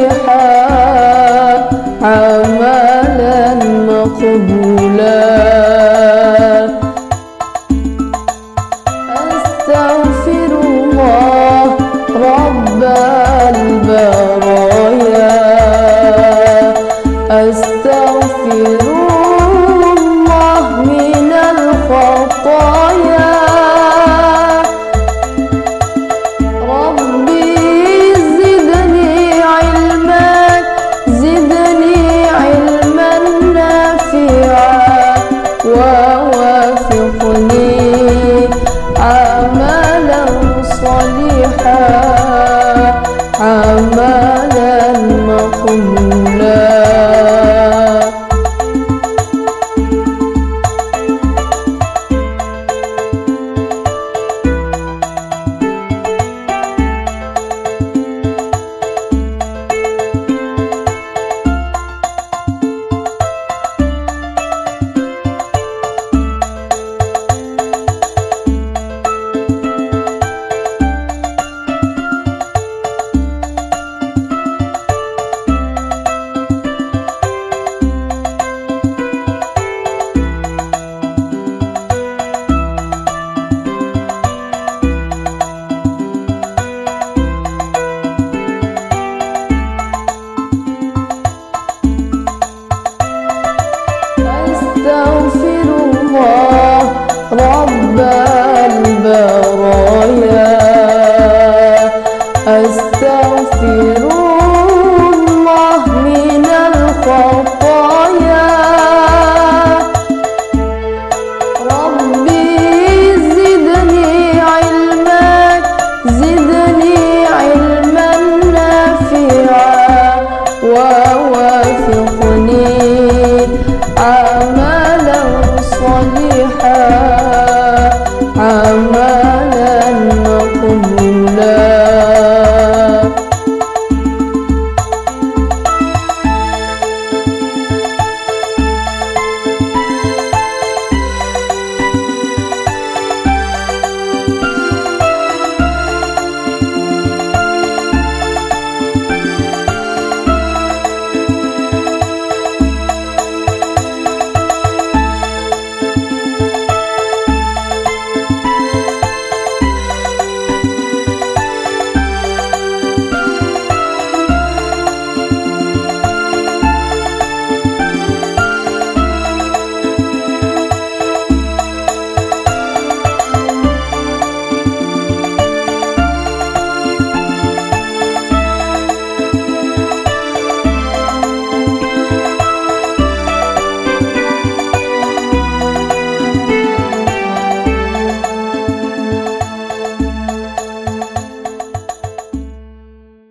صالحا عملا مقبولا. أستغفر الله رب البرايا. أستغفر فاستغفروا الله من الخطايا. ربي زدني علما زدني علما نافعا. ووافقني عملا صالحا.